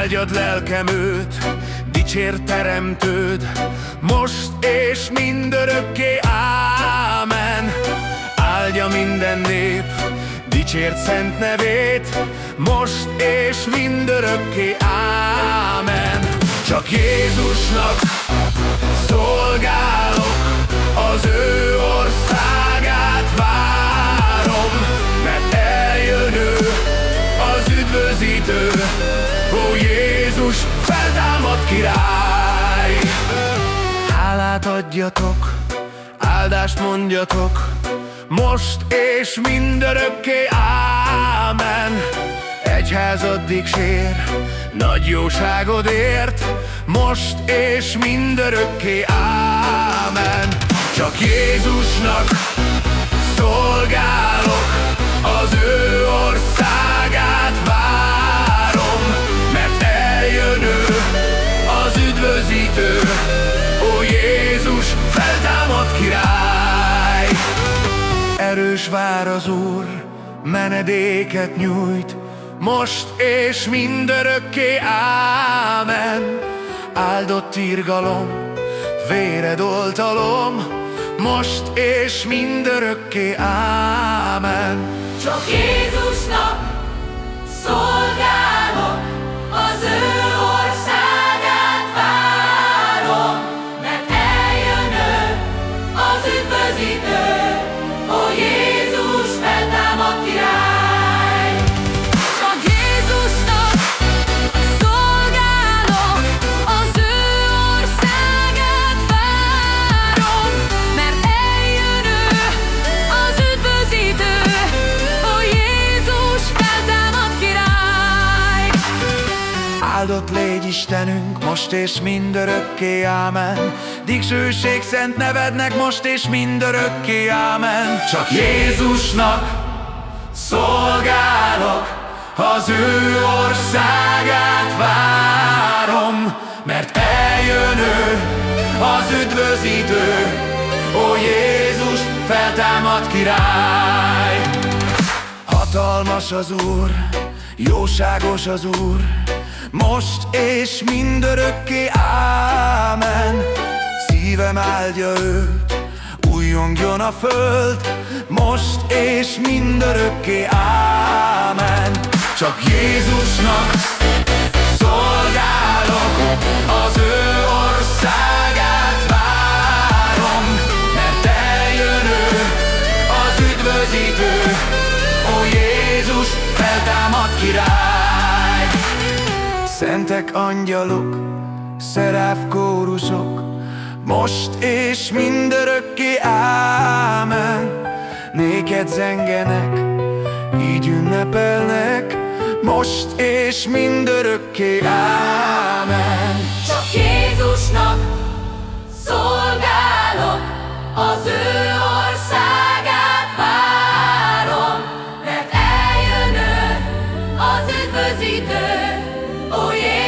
Áldjad lelkem őt, dicsér teremtőd, most és mindörökké, ámen. Áldja minden nép, dicsért szent nevét, most és mindörökké, ámen. Csak Jézusnak szolgálok, az ő országát várom, mert eljön ő, az üdvözítő, király! Hálát adjatok, áldást mondjatok, most és mindörökké, ámen. Egyházad dicsér, nagy jóságodért, most és mindörökké, ámen. Csak Jézusnak szolgálok, az ő országát Erős vár az Úr, menedéket nyújt, most és mindörökké, ámen. Áldott irgalom, véred oltalom, most és mindörökké, ámen. Csak Jézusnak szolgálok, az ő országát várom, mert eljön ő, az üdvözítő, légy Istenünk, most és mindörökké, ámen. Dicsőség szent nevednek, most és mindörökké, ámen. Csak Jézusnak szolgálok, az ő országát várom, mert eljön ő, az üdvözítő, Ó Jézus, feltámad király! Hatalmas az Úr, jóságos az Úr, most és mindörökké, ámen. Szívem áldja őt, újjongjon a föld, most és mindörökké, ámen. Csak Jézusnak szolgálok, az ő országát várom, mert eljön ő, az üdvözítő, feltámad király! Szentek angyalok, szeráv kórusok, most és mindörökké, ámen. Néked zengenek, így ünnepelnek, most és mindörökké, ámen. az üdvözítő, ó Jézus!